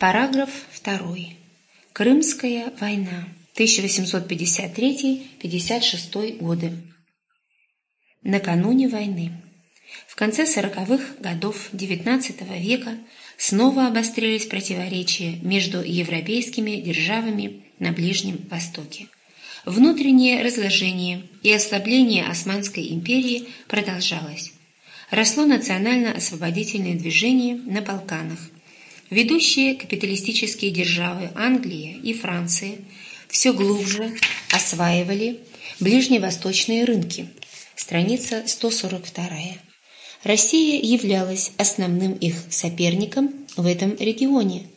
Параграф 2. Крымская война. 1853-56 годы. Накануне войны. В конце сороковых годов XIX века снова обострились противоречия между европейскими державами на Ближнем Востоке. Внутреннее разложение и ослабление Османской империи продолжалось. Росло национально-освободительное движение на Балканах. Ведущие капиталистические державы Англия и Франция все глубже осваивали ближневосточные рынки. Страница 142. Россия являлась основным их соперником в этом регионе.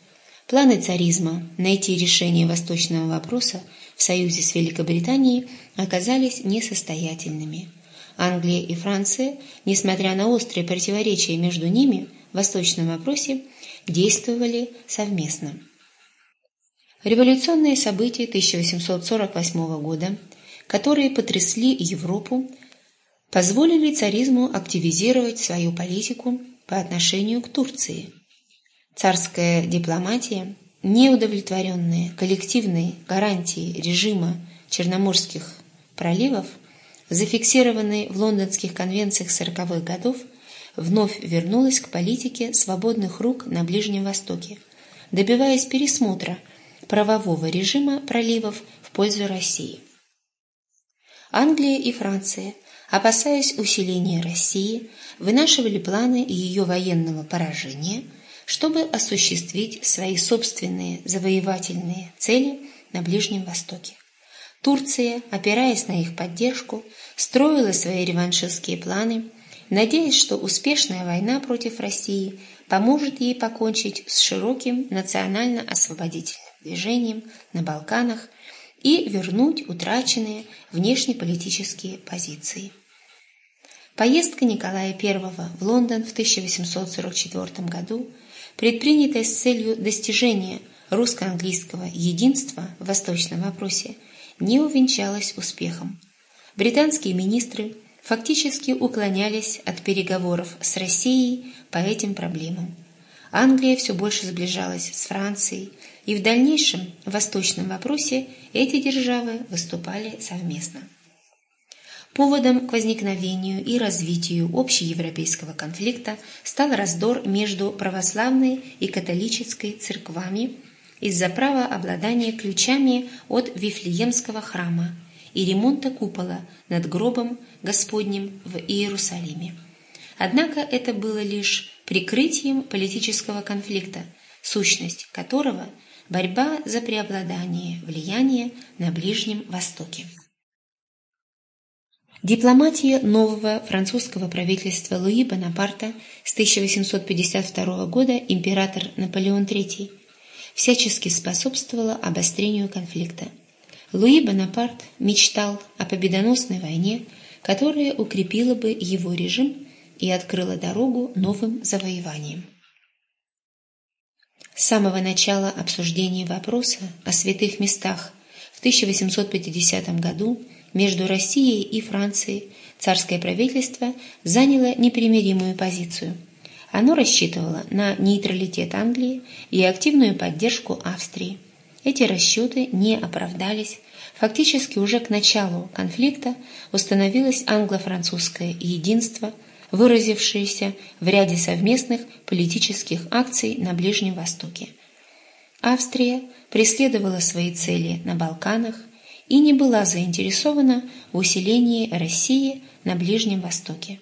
Планы царизма найти решение восточного вопроса в союзе с Великобританией оказались несостоятельными. Англия и Франция, несмотря на острые противоречия между ними в восточном вопросе, действовали совместно. Революционные события 1848 года, которые потрясли Европу, позволили царизму активизировать свою политику по отношению к Турции. Царская дипломатия, неудовлетворенная коллективной гарантией режима Черноморских проливов, зафиксированной в лондонских конвенциях 40-х годов, вновь вернулась к политике свободных рук на Ближнем Востоке, добиваясь пересмотра правового режима проливов в пользу России. Англия и Франция опасаясь усиления России, вынашивали планы ее военного поражения, чтобы осуществить свои собственные завоевательные цели на Ближнем Востоке. Турция, опираясь на их поддержку, строила свои реваншистские планы, надеясь, что успешная война против России поможет ей покончить с широким национально-освободительным движением на Балканах и вернуть утраченные внешнеполитические позиции. Поездка Николая I в Лондон в 1844 году, предпринятая с целью достижения русско-английского единства в восточном вопросе, не увенчалась успехом. Британские министры фактически уклонялись от переговоров с Россией по этим проблемам. Англия все больше сближалась с Францией, и в дальнейшем в восточном вопросе эти державы выступали совместно. Поводом к возникновению и развитию общеевропейского конфликта стал раздор между православной и католической церквами из-за права обладания ключами от Вифлеемского храма и ремонта купола над гробом Господним в Иерусалиме. Однако это было лишь прикрытием политического конфликта, сущность которого – борьба за преобладание влияния на Ближнем Востоке. Дипломатия нового французского правительства Луи Бонапарта с 1852 года император Наполеон III всячески способствовала обострению конфликта. Луи Бонапарт мечтал о победоносной войне, которая укрепила бы его режим и открыла дорогу новым завоеваниям. С самого начала обсуждения вопроса о святых местах в 1850 году между Россией и Францией царское правительство заняло непримиримую позицию. Оно рассчитывало на нейтралитет Англии и активную поддержку Австрии. Эти расчеты не оправдались. Фактически уже к началу конфликта установилось англо-французское единство – выразившиеся в ряде совместных политических акций на Ближнем Востоке. Австрия преследовала свои цели на Балканах и не была заинтересована в усилении России на Ближнем Востоке.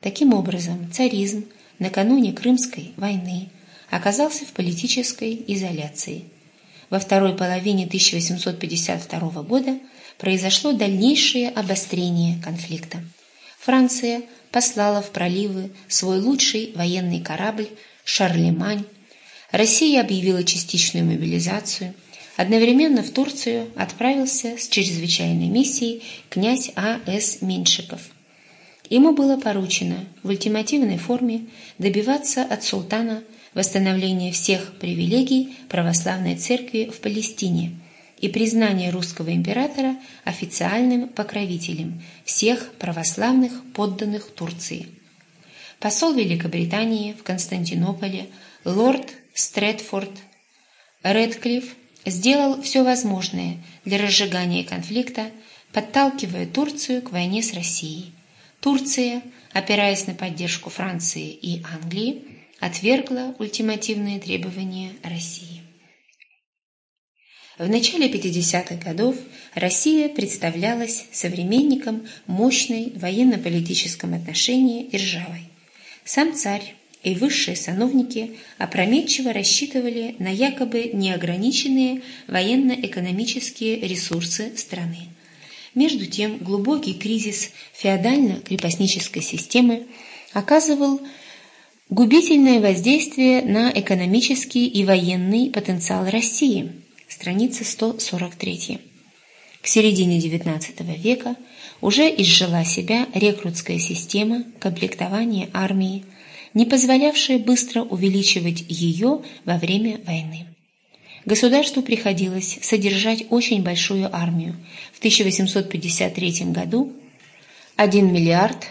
Таким образом, царизм накануне Крымской войны оказался в политической изоляции. Во второй половине 1852 года произошло дальнейшее обострение конфликта. Франция послала в проливы свой лучший военный корабль «Шарлемань». Россия объявила частичную мобилизацию. Одновременно в Турцию отправился с чрезвычайной миссией князь А.С. Меньшиков. Ему было поручено в ультимативной форме добиваться от султана восстановления всех привилегий православной церкви в Палестине – и признание русского императора официальным покровителем всех православных подданных Турции. Посол Великобритании в Константинополе лорд Стрэдфорд Редклифф сделал все возможное для разжигания конфликта, подталкивая Турцию к войне с Россией. Турция, опираясь на поддержку Франции и Англии, отвергла ультимативные требования России. В начале 50-х годов Россия представлялась современником мощной военно-политическом отношении державой. Сам царь и высшие сановники опрометчиво рассчитывали на якобы неограниченные военно-экономические ресурсы страны. Между тем, глубокий кризис феодально-крепостнической системы оказывал губительное воздействие на экономический и военный потенциал России. Страница 143. К середине XIX века уже изжила себя рекрутская система комплектования армии, не позволявшая быстро увеличивать ее во время войны. Государству приходилось содержать очень большую армию. В 1853 году 1 миллиард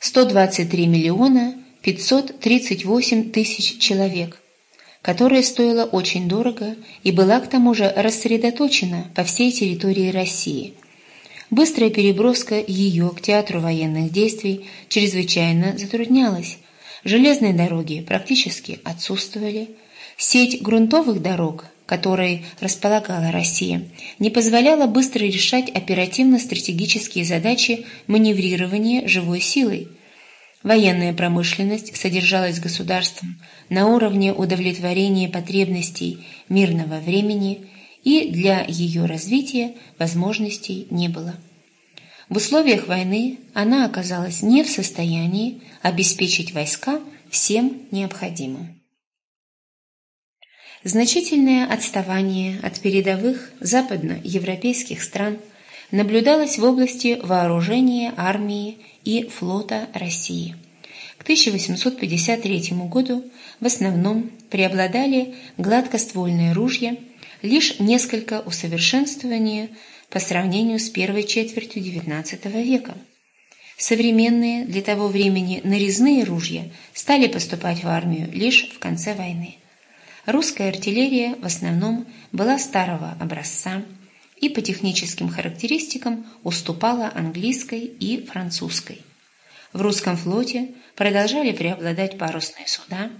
123 миллиона 538 тысяч человек, которая стоила очень дорого и была к тому же рассредоточена по всей территории России. Быстрая переброска ее к театру военных действий чрезвычайно затруднялась, Железные дороги практически отсутствовали. Сеть грунтовых дорог, которой располагала Россия, не позволяла быстро решать оперативно-стратегические задачи маневрирования живой силой. Военная промышленность содержалась государством на уровне удовлетворения потребностей мирного времени, и для ее развития возможностей не было. В условиях войны она оказалась не в состоянии обеспечить войска всем необходимым. Значительное отставание от передовых западноевропейских стран наблюдалось в области вооружения армии и флота России. К 1853 году в основном преобладали гладкоствольные ружья, лишь несколько усовершенствования – по сравнению с первой четвертью XIX века. Современные для того времени нарезные ружья стали поступать в армию лишь в конце войны. Русская артиллерия в основном была старого образца и по техническим характеристикам уступала английской и французской. В русском флоте продолжали преобладать парусные суда.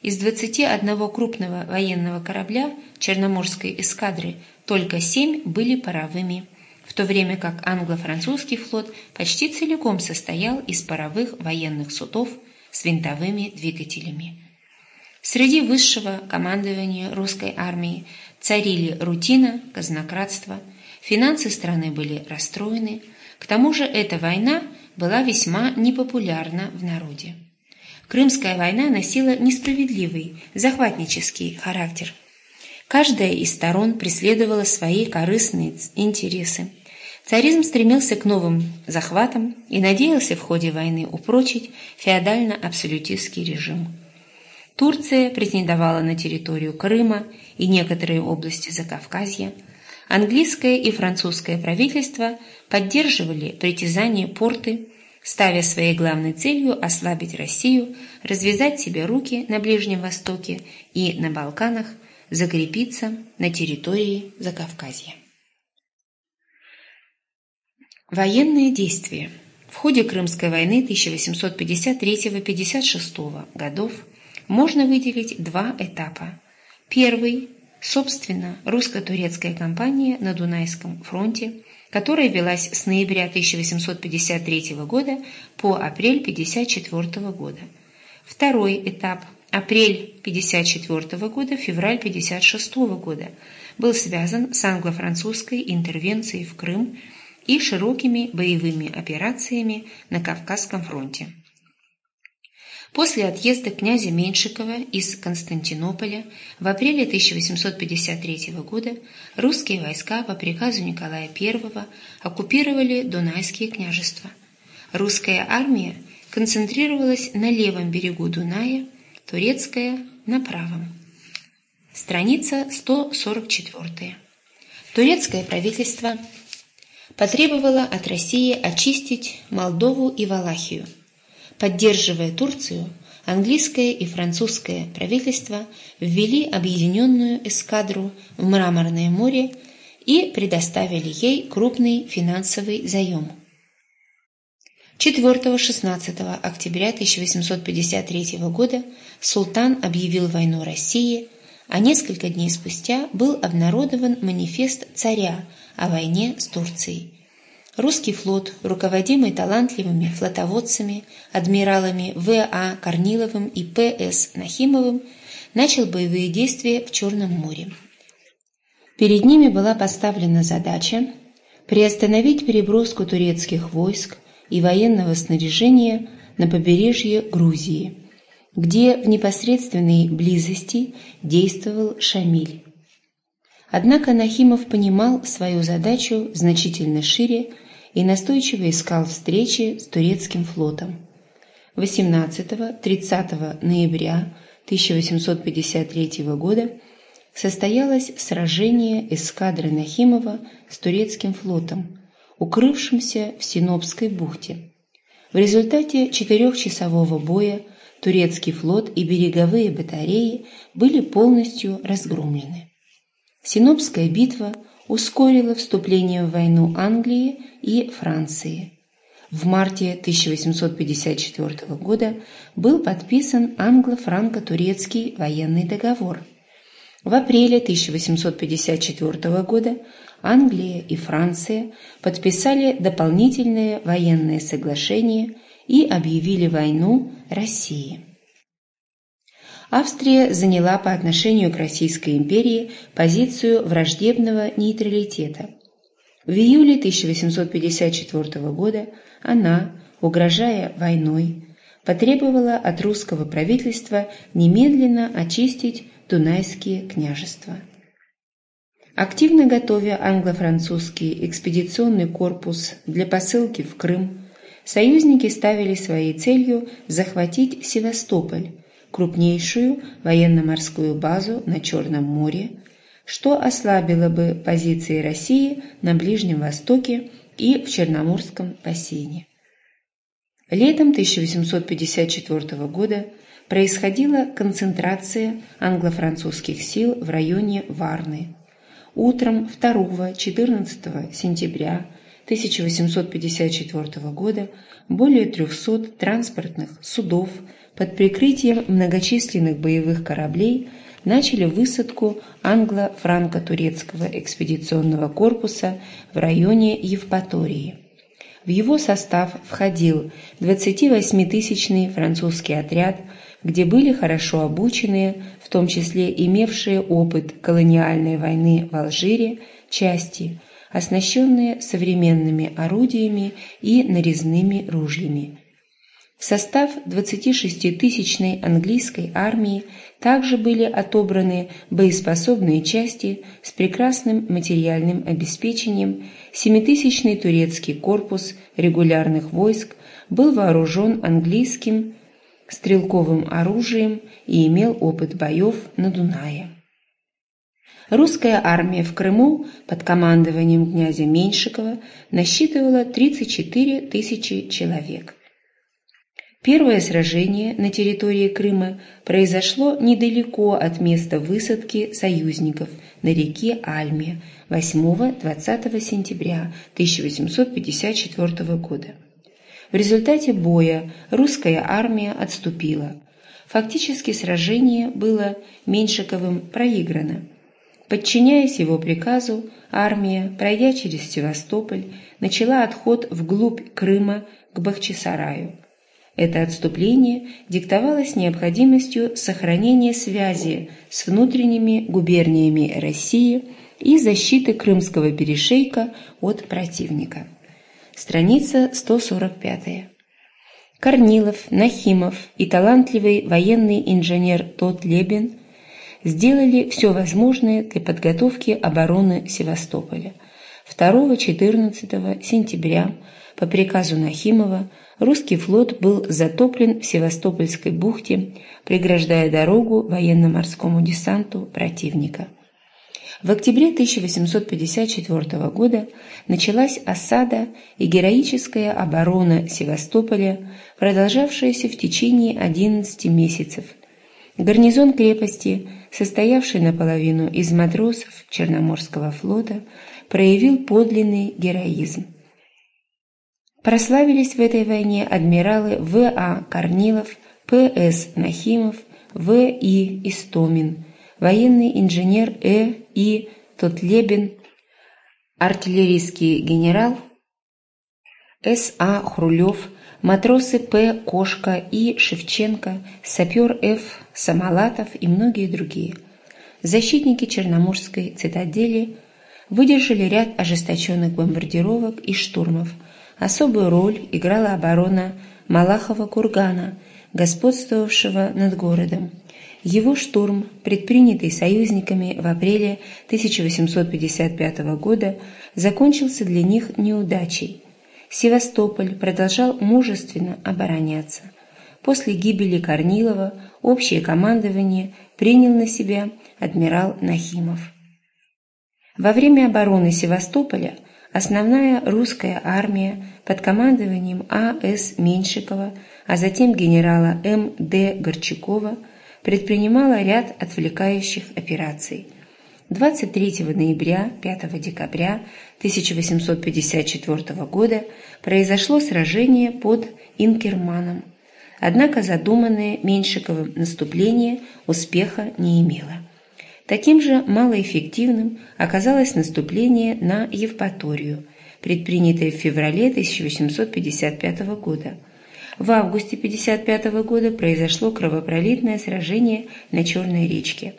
Из 21 крупного военного корабля Черноморской эскадры только семь были паровыми, в то время как англо-французский флот почти целиком состоял из паровых военных судов с винтовыми двигателями. Среди высшего командования русской армии царили рутина, казнократство, финансы страны были расстроены, к тому же эта война была весьма непопулярна в народе. Крымская война носила несправедливый, захватнический характер – Каждая из сторон преследовала свои корыстные интересы. Царизм стремился к новым захватам и надеялся в ходе войны упрочить феодально-абсолютистский режим. Турция претендовала на территорию Крыма и некоторые области Закавказья. Английское и французское правительство поддерживали притязания порты, ставя своей главной целью ослабить Россию, развязать себе руки на Ближнем Востоке и на Балканах – закрепиться на территории Закавказья. Военные действия. В ходе Крымской войны 1853-56 годов можно выделить два этапа. Первый – собственно, русско-турецкая кампания на Дунайском фронте, которая велась с ноября 1853 года по апрель 1954 года. Второй этап Апрель 1954 года, февраль 1956 года был связан с англо-французской интервенцией в Крым и широкими боевыми операциями на Кавказском фронте. После отъезда князя Меньшикова из Константинополя в апреле 1853 года русские войска по приказу Николая I оккупировали Дунайские княжества. Русская армия концентрировалась на левом берегу Дуная турецкая на правом. Страница 144. Турецкое правительство потребовало от России очистить Молдову и Валахию. Поддерживая Турцию, английское и французское правительства ввели объединенную эскадру в Мраморное море и предоставили ей крупный финансовый заем. 4-16 октября 1853 года султан объявил войну России, а несколько дней спустя был обнародован манифест царя о войне с Турцией. Русский флот, руководимый талантливыми флотоводцами, адмиралами В.А. Корниловым и П.С. Нахимовым, начал боевые действия в Черном море. Перед ними была поставлена задача приостановить переброску турецких войск и военного снаряжения на побережье Грузии, где в непосредственной близости действовал Шамиль. Однако Нахимов понимал свою задачу значительно шире и настойчиво искал встречи с турецким флотом. 18-30 ноября 1853 года состоялось сражение эскадры Нахимова с турецким флотом, укрывшимся в Синопской бухте. В результате четырехчасового боя турецкий флот и береговые батареи были полностью разгромлены. Синопская битва ускорила вступление в войну Англии и Франции. В марте 1854 года был подписан англо-франко-турецкий военный договор – в апреле 1854 года Англия и Франция подписали дополнительное военное соглашение и объявили войну России. Австрия заняла по отношению к Российской империи позицию враждебного нейтралитета. В июле 1854 года она, угрожая войной, потребовала от русского правительства немедленно очистить Дунайские княжества. Активно готовя англо-французский экспедиционный корпус для посылки в Крым, союзники ставили своей целью захватить Севастополь, крупнейшую военно-морскую базу на Черном море, что ослабило бы позиции России на Ближнем Востоке и в Черноморском бассейне. Летом 1854 года происходила концентрация англо-французских сил в районе Варны. Утром 2-14 сентября 1854 года более 300 транспортных судов под прикрытием многочисленных боевых кораблей начали высадку англо-франко-турецкого экспедиционного корпуса в районе Евпатории. В его состав входил 28-тысячный французский отряд где были хорошо обученные, в том числе имевшие опыт колониальной войны в Алжире, части, оснащенные современными орудиями и нарезными ружьями. В состав 26-тысячной английской армии также были отобраны боеспособные части с прекрасным материальным обеспечением, 7-тысячный турецкий корпус регулярных войск был вооружен английским стрелковым оружием и имел опыт боев на Дунае. Русская армия в Крыму под командованием князя Меньшикова насчитывала 34 тысячи человек. Первое сражение на территории Крыма произошло недалеко от места высадки союзников на реке Альме 8-20 сентября 1854 года. В результате боя русская армия отступила. Фактически сражение было Меньшиковым проиграно. Подчиняясь его приказу, армия, пройдя через Севастополь, начала отход вглубь Крыма к Бахчисараю. Это отступление диктовалось необходимостью сохранения связи с внутренними губерниями России и защиты Крымского перешейка от противника. Страница 145. Корнилов, Нахимов и талантливый военный инженер Тот Лебен сделали все возможное для подготовки обороны Севастополя. 2-14 сентября по приказу Нахимова русский флот был затоплен в Севастопольской бухте, преграждая дорогу военно-морскому десанту противника. В октябре 1854 года началась осада и героическая оборона Севастополя, продолжавшаяся в течение 11 месяцев. Гарнизон крепости, состоявший наполовину из матросов Черноморского флота, проявил подлинный героизм. Прославились в этой войне адмиралы В.А. Корнилов, П.С. Нахимов, В.И. Истомин, военный инженер Э. И. Тотлебин, артиллерийский генерал С.А. Хрулев, матросы П. Кошка и Шевченко, сапер Ф. Самолатов и многие другие. Защитники Черноморской цитадели выдержали ряд ожесточенных бомбардировок и штурмов. Особую роль играла оборона Малахова кургана, господствовавшего над городом. Его штурм, предпринятый союзниками в апреле 1855 года, закончился для них неудачей. Севастополь продолжал мужественно обороняться. После гибели Корнилова общее командование принял на себя адмирал Нахимов. Во время обороны Севастополя основная русская армия под командованием А.С. Меньшикова, а затем генерала М.Д. Горчакова – предпринимала ряд отвлекающих операций. 23 ноября 5 декабря 1854 года произошло сражение под Инкерманом, однако задуманное Меньшиковым наступление успеха не имело. Таким же малоэффективным оказалось наступление на Евпаторию, предпринятое в феврале 1855 года – в августе 1955 года произошло кровопролитное сражение на Черной речке.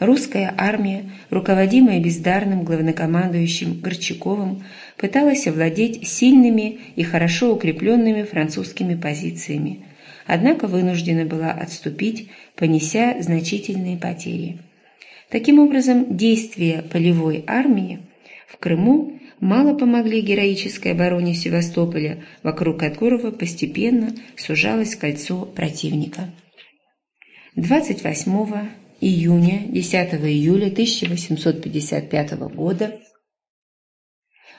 Русская армия, руководимая бездарным главнокомандующим Горчаковым, пыталась овладеть сильными и хорошо укрепленными французскими позициями, однако вынуждена была отступить, понеся значительные потери. Таким образом, действия полевой армии в Крыму мало помогли героической обороне Севастополя, вокруг которого постепенно сужалось кольцо противника. 28 июня 10 июля 1855 года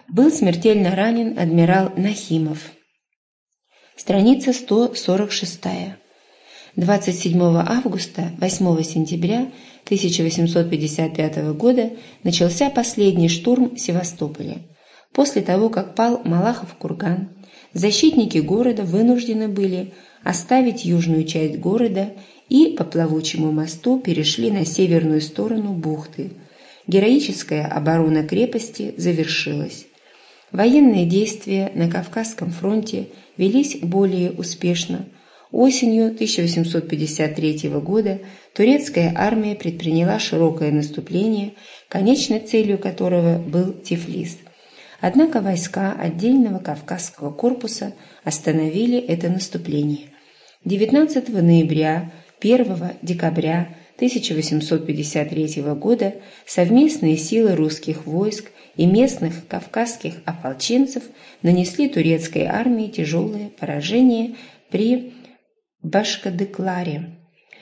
был смертельно ранен адмирал Нахимов. Страница 146. 27 августа 8 сентября 1855 года начался последний штурм Севастополя. После того, как пал Малахов курган, защитники города вынуждены были оставить южную часть города и по плавучему мосту перешли на северную сторону бухты. Героическая оборона крепости завершилась. Военные действия на Кавказском фронте велись более успешно – Осенью 1853 года турецкая армия предприняла широкое наступление, конечной целью которого был Тифлис. Однако войска отдельного Кавказского корпуса остановили это наступление. 19 ноября, 1 декабря 1853 года совместные силы русских войск и местных кавказских ополченцев нанесли турецкой армии тяжелое поражение при Башкадыкларе.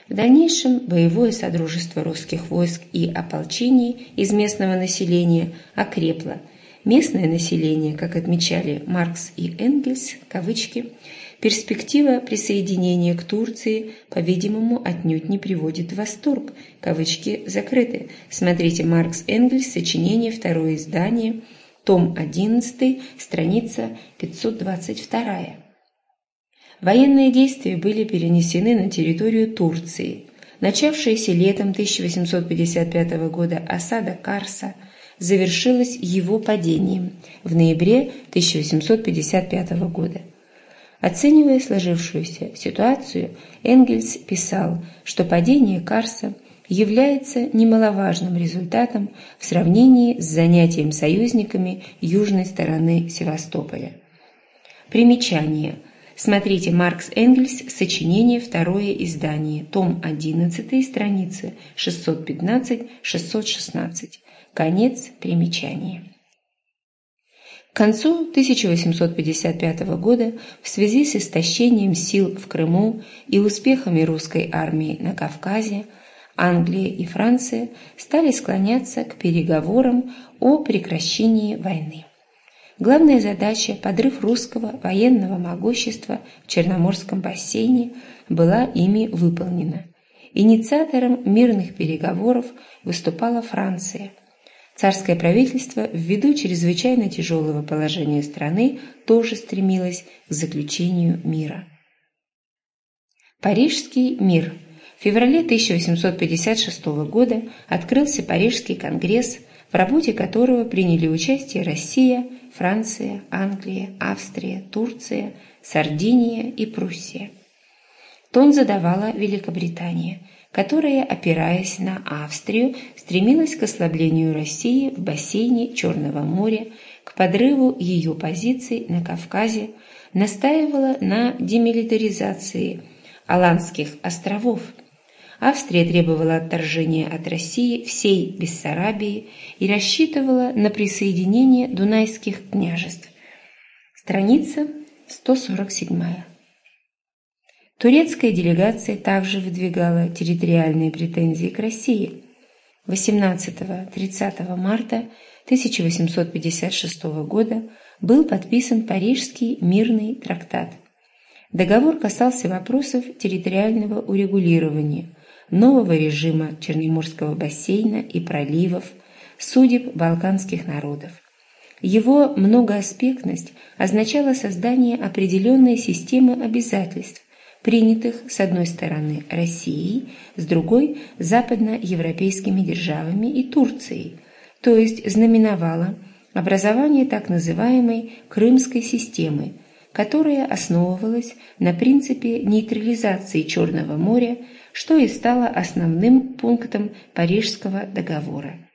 В дальнейшем боевое содружество русских войск и ополчений из местного населения окрепло. Местное население, как отмечали Маркс и Энгельс, кавычки, перспектива присоединения к Турции, по-видимому, отнюдь не приводит в восторг, кавычки закрыты. Смотрите Маркс Энгельс, сочинение, второе издание, том 11, страница 522. Военные действия были перенесены на территорию Турции. Начавшаяся летом 1855 года осада Карса завершилась его падением в ноябре 1855 года. Оценивая сложившуюся ситуацию, Энгельс писал, что падение Карса является немаловажным результатом в сравнении с занятием союзниками южной стороны Севастополя. Примечание – Смотрите Маркс Энгельс, сочинение, второе издание, том 11, страницы 615-616. Конец примечания. К концу 1855 года в связи с истощением сил в Крыму и успехами русской армии на Кавказе Англия и Франция стали склоняться к переговорам о прекращении войны. Главная задача – подрыв русского военного могущества в Черноморском бассейне – была ими выполнена. Инициатором мирных переговоров выступала Франция. Царское правительство, ввиду чрезвычайно тяжелого положения страны, тоже стремилось к заключению мира. Парижский мир. В феврале 1856 года открылся Парижский конгресс, в работе которого приняли участие Россия, Франция, Англия, Австрия, Турция, Сардиния и Пруссия. Тон задавала Великобритания, которая, опираясь на Австрию, стремилась к ослаблению России в бассейне Черного моря, к подрыву ее позиций на Кавказе, настаивала на демилитаризации – Аландских островов. Австрия требовала отторжения от России всей Бессарабии и рассчитывала на присоединение Дунайских княжеств. Страница 147. Турецкая делегация также выдвигала территориальные претензии к России. 18-30 марта 1856 года был подписан Парижский мирный трактат – Договор касался вопросов территориального урегулирования, нового режима Черноморского бассейна и проливов, судеб балканских народов. Его многоаспектность означала создание определенной системы обязательств, принятых с одной стороны Россией, с другой – западноевропейскими державами и Турцией, то есть знаменовала образование так называемой Крымской системы – которая основывалась на принципе нейтрализации Черного моря, что и стало основным пунктом Парижского договора.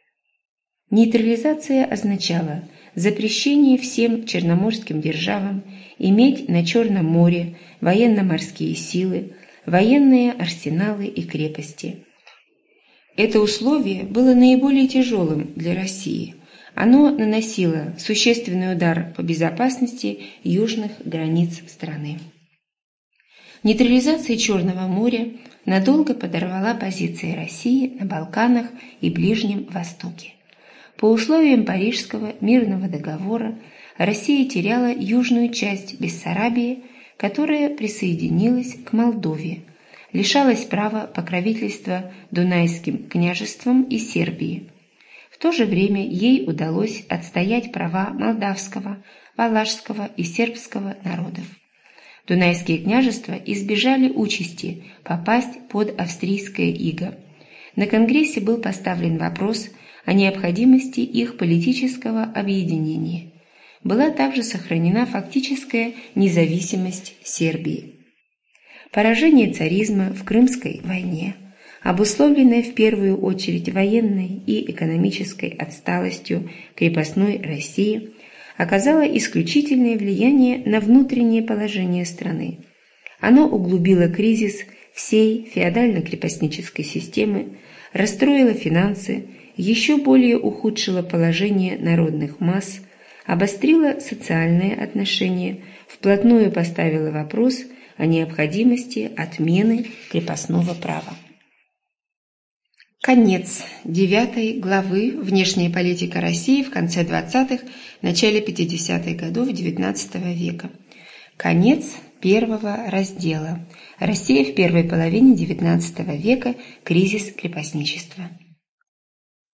Нейтрализация означала запрещение всем черноморским державам иметь на Черном море военно-морские силы, военные арсеналы и крепости. Это условие было наиболее тяжелым для России – оно наносило существенный удар по безопасности южных границ страны. Нейтрализация Черного моря надолго подорвала позиции России на Балканах и Ближнем Востоке. По условиям Парижского мирного договора Россия теряла южную часть Бессарабии, которая присоединилась к Молдове, лишалась права покровительства Дунайским княжествам и Сербии, то же время ей удалось отстоять права молдавского, валашского и сербского народов. Дунайские княжества избежали участи попасть под австрийское иго. На Конгрессе был поставлен вопрос о необходимости их политического объединения. Была также сохранена фактическая независимость Сербии. Поражение царизма в Крымской войне – обусловленная в первую очередь военной и экономической отсталостью крепостной России, оказала исключительное влияние на внутреннее положение страны. Оно углубило кризис всей феодально-крепостнической системы, расстроило финансы, еще более ухудшило положение народных масс, обострило социальные отношения, вплотную поставило вопрос о необходимости отмены крепостного права. Конец девятой главы «Внешняя политика России в конце 20-х, начале 50-х годов XIX века». Конец первого раздела «Россия в первой половине XIX века. Кризис крепостничества».